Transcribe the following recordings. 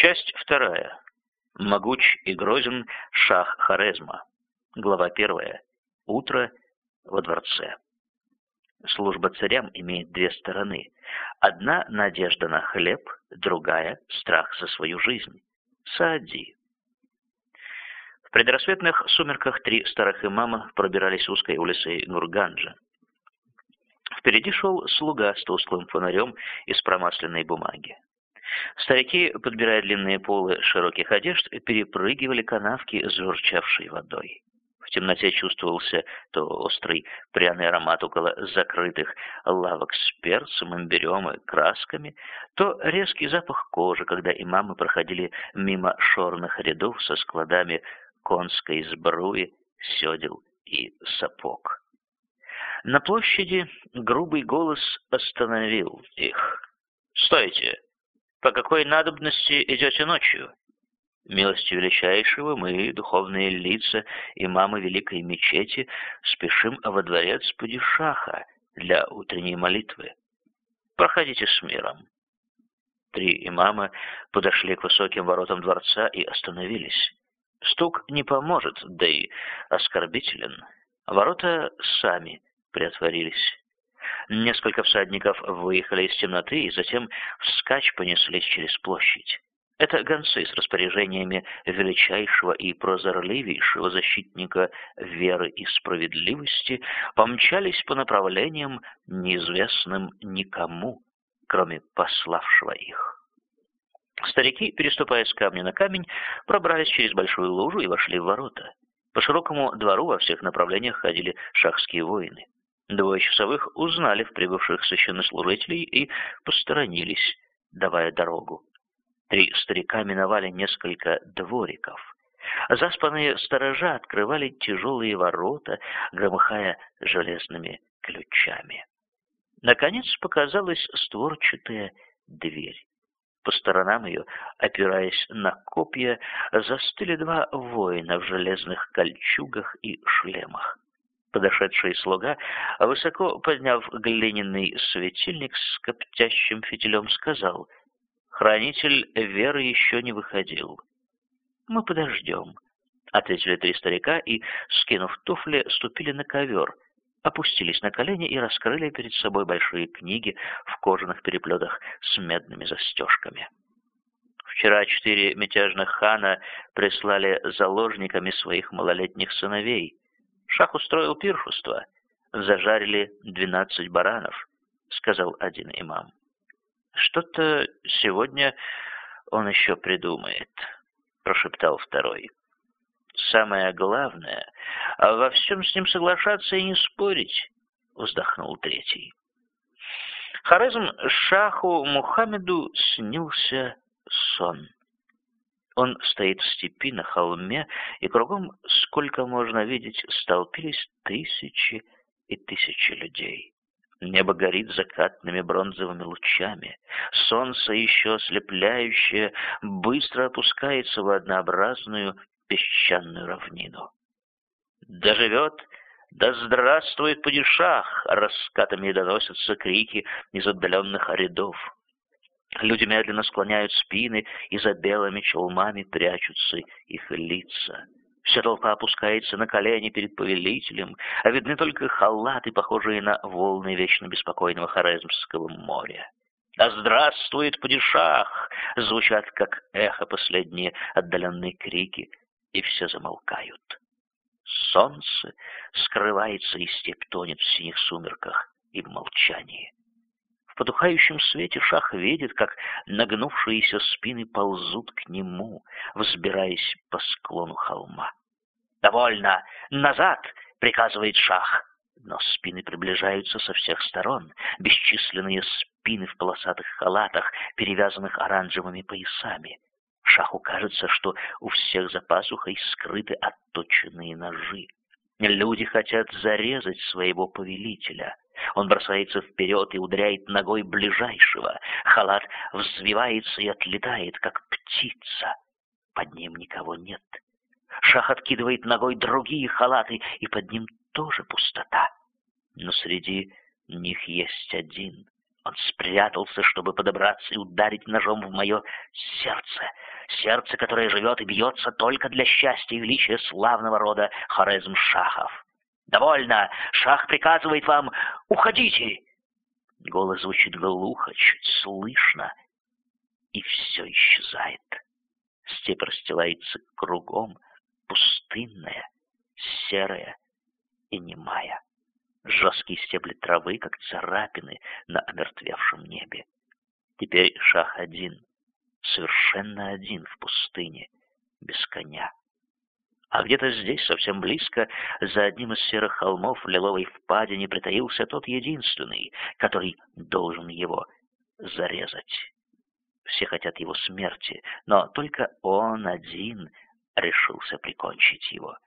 Часть вторая. Могуч и грозен шах Хорезма. Глава первая. Утро во дворце. Служба царям имеет две стороны. Одна — надежда на хлеб, другая — страх за свою жизнь. Саади. В предрассветных сумерках три старых имама пробирались узкой улицей Нурганджа. Впереди шел слуга с тусклым фонарем из промасленной бумаги. Старики, подбирая длинные полы широких одежд, перепрыгивали канавки с журчавшей водой. В темноте чувствовался то острый пряный аромат около закрытых лавок с перцем, имбирем и красками, то резкий запах кожи, когда имамы проходили мимо шорных рядов со складами конской сбруи, седел и сапог. На площади грубый голос остановил их. «Стойте! По какой надобности идете ночью?» Милостью величайшего мы, духовные лица, имамы Великой Мечети, спешим во дворец Падишаха для утренней молитвы. Проходите с миром. Три имама подошли к высоким воротам дворца и остановились. Стук не поможет, да и оскорбителен. Ворота сами приотворились. Несколько всадников выехали из темноты и затем вскачь понеслись через площадь. Это гонцы с распоряжениями величайшего и прозорливейшего защитника веры и справедливости помчались по направлениям, неизвестным никому, кроме пославшего их. Старики, переступая с камня на камень, пробрались через большую лужу и вошли в ворота. По широкому двору во всех направлениях ходили шахские воины. Двое часовых узнали в прибывших священнослужителей и посторонились, давая дорогу. Три старика миновали несколько двориков. Заспанные сторожа открывали тяжелые ворота, громыхая железными ключами. Наконец показалась створчатая дверь. По сторонам ее, опираясь на копья, застыли два воина в железных кольчугах и шлемах. Подошедший слуга, высоко подняв глиняный светильник с коптящим фитилем, сказал, «Хранитель веры еще не выходил». «Мы подождем», — ответили три старика и, скинув туфли, ступили на ковер — опустились на колени и раскрыли перед собой большие книги в кожаных переплетах с медными застежками. Вчера четыре мятежных хана прислали заложниками своих малолетних сыновей. Шах устроил пиршество. Зажарили двенадцать баранов, сказал один имам. Что-то сегодня он еще придумает, прошептал второй. Самое главное, а во всем с ним соглашаться и не спорить, вздохнул третий. Хорезм Шаху Мухаммеду снился сон. Он стоит в степи на холме, и кругом, сколько можно видеть, столпились тысячи и тысячи людей. Небо горит закатными бронзовыми лучами. Солнце, еще ослепляющее, быстро опускается в однообразную песчаную равнину. Доживет, да здравствует падишах, раскатами доносятся крики из отдаленных рядов. Люди медленно склоняют спины, и за белыми челмами прячутся их лица. Вся толпа опускается на колени перед повелителем, а видны только халаты, похожие на волны вечно беспокойного Хорезмского моря. «Да здравствует падишах!» — звучат, как эхо последние отдаленные крики и все замолкают. Солнце скрывается, и степь тонет в синих сумерках и в молчании. Потухающем свете шах видит, как нагнувшиеся спины ползут к нему, взбираясь по склону холма. «Довольно! Назад!» — приказывает шах. Но спины приближаются со всех сторон, бесчисленные спины в полосатых халатах, перевязанных оранжевыми поясами. Шаху кажется, что у всех за пасухой скрыты отточенные ножи. Люди хотят зарезать своего повелителя. Он бросается вперед и ударяет ногой ближайшего. Халат взвивается и отлетает, как птица. Под ним никого нет. Шах откидывает ногой другие халаты, и под ним тоже пустота. Но среди них есть один. Он спрятался, чтобы подобраться и ударить ножом в мое сердце. Сердце, которое живет и бьется только для счастья и величия славного рода Хорезм-Шахов. «Довольно! Шах приказывает вам, уходите!» Голос звучит глухо, чуть слышно, и все исчезает. Степь расстилается кругом, пустынная, серая и немая. Жесткие стебли травы, как царапины на омертвевшем небе. Теперь шах один, совершенно один в пустыне, без коня. А где-то здесь, совсем близко, за одним из серых холмов в лиловой впадине притаился тот единственный, который должен его зарезать. Все хотят его смерти, но только он один решился прикончить его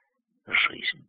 жизнь.